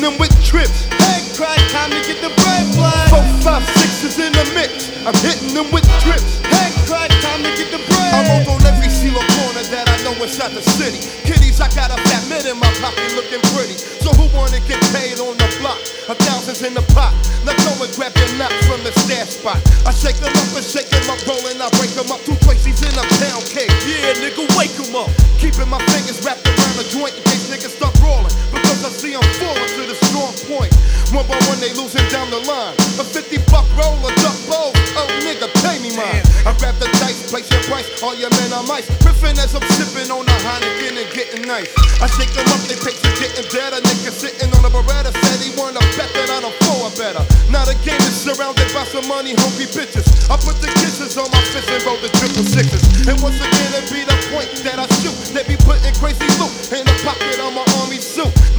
them with trips. Head crack, time to get the bread blood. Four, five, six is in the mix. I'm hitting them with trips. Head crack, time to get the bread. I'm on every CeeLo corner that I know inside the city. Kitties, I got a fat mid in my pocket looking pretty. So who wanna get paid on the block? A thousand's in the pot. Now go and grab your knot from the stash spot. I shake them up and shake them up, rolling. I break them up. Two Tracy's in a pound cake. Yeah, nigga, wake them up. Keeping my fingers wrapped around the joint in case niggas start rolling. Because I see them falling to the strong point. One by one, they losing down the line. A 50 buck roll, a duck bowl. Oh, nigga, pay me mine. I grab the dice, place your price. All your men are mice. Riffing as I'm sipping on the Heineken and getting nice. I shake them up, they pace are getting A Nigga sitting on a Beretta said he wanna bet that I don't flow better. Now the game is surrounded by some money, hungry bitches. I put the kisses on my fist and roll the triple sixes. And once again, it be the point that I shoot. They be putting crazy loot in the pocket of my.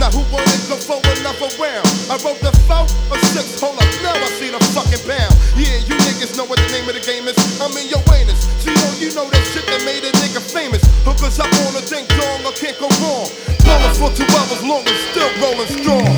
Now who wanna go for another round? I wrote the four or six, hold up, now I see the fucking pound. Yeah, you niggas know what the name of the game is. I'm in your anus. See, oh, you know that shit that made a nigga famous. Hookers up on a ding dong, I can't go wrong. Ballin' for two hours long and still rolling strong.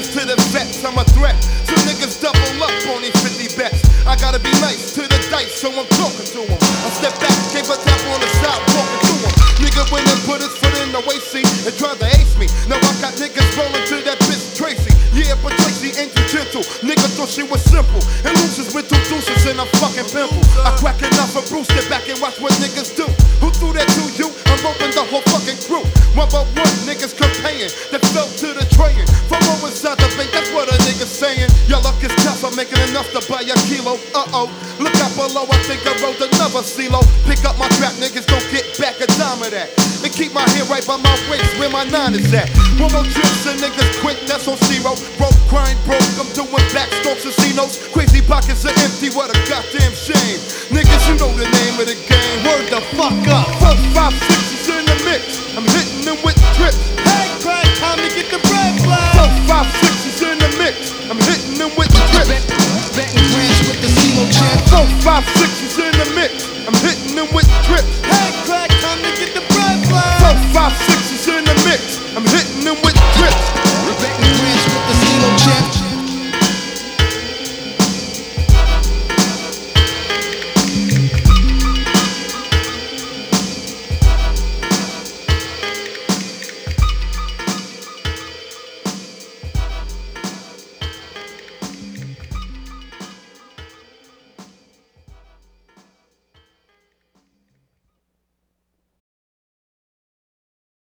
Beginners to the vets. I'm a threat. So niggas double up on these 50 bets. I gotta be nice to the dice, so I'm talking to them. I step back, gave a tap on the side, walking to them. Nigga went and put his foot in the waist seat and tried to ace me. Now I got niggas deuces and a fucking pimple. I crack enough for Bruce, get back and watch what niggas do. Who threw that to you? I'm roping the whole fucking crew. One by one, niggas comparing that fell to the train. From over inside the bank, that's what a nigga's saying. Your luck is tough, I'm making enough to buy a kilo. Uh oh, look out below, I think I wrote another CeeLo. Pick up my trap, niggas don't get back a dime of that. And keep my hair right by my waist, where my nine is at. One more trips and niggas quit, that's on zero. Broke, crying, broke, I'm doing backstrokes and C-notes. Crazy pockets are empty, what a goddamn shame. Niggas, you know the name of the game. Word the fuck up. Four, five, six is in the mix. I'm hitting them with trips. Head crack, time to get the bread blood. Four, five, six is in the mix. I'm hitting them with trips. Bet, betting grants with the CeeLo champs. Four, five, six